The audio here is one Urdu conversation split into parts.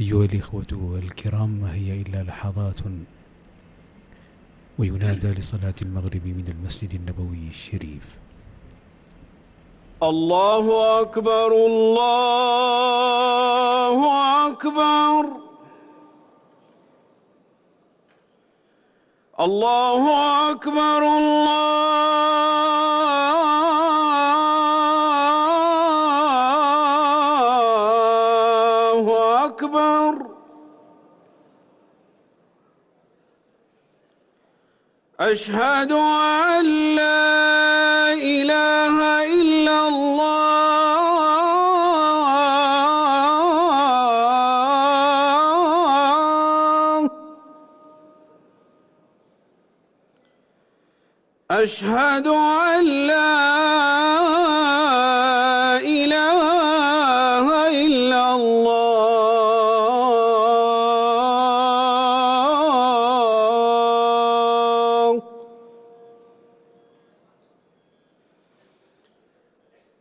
أيها الإخوة الكرام ما هي إلا لحظات وينادى لصلاة المغرب من المسجد النبوي الشريف. الله أكبر الله أكبر. الله أكبر، الله أكبر. أشهد أن لا إله إلا الله. أشهد أن لا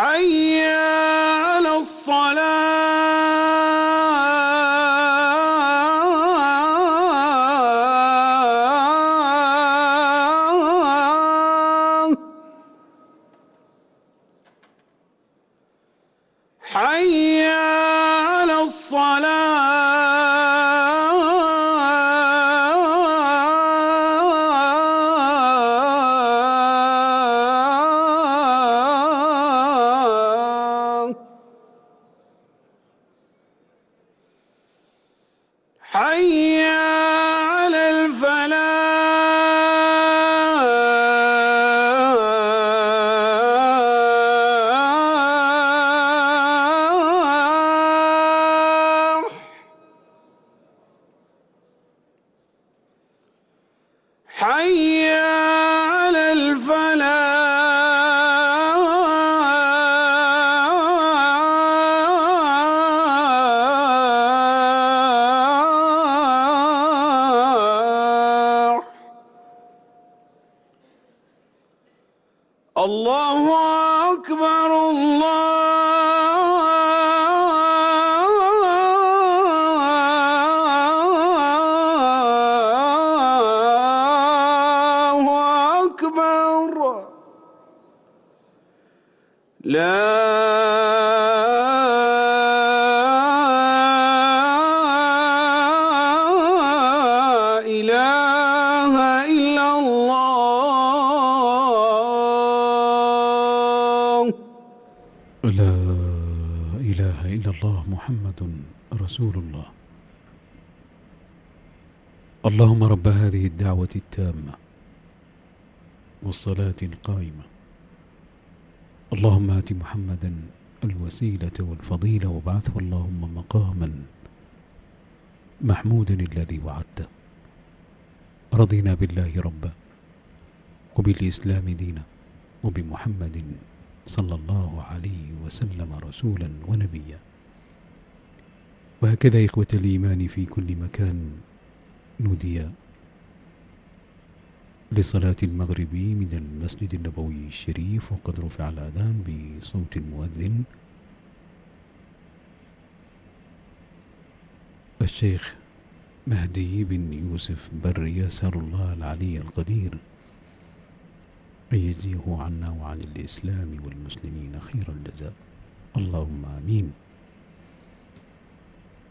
حي على الصلاة. حي على الصلاة. حي على الفلاح. حي الله أكبر الله أكبر لا لا إله إلا الله محمد رسول الله. اللهم رب هذه الدعوة التامة والصلاة القائمة. اللهم آت محمدا الوسيلة والفضيلة وابعثه اللهم مقاما محمودا الذي وعدته. رضينا بالله ربا وبالإسلام دينا وبمحمد صلى الله عليه وسلم رسولا ونبيا. وهكذا إخوة الإيمان في كل مكان نودي لصلاة المغرب من المسجد النبوي الشريف، وقد رفع الأذان بصوت المؤذن الشيخ مهدي بن يوسف بر يسأل الله العلي القدير يجزيه عنا وعن الإسلام والمسلمين خير الجزاء. اللهم آمين.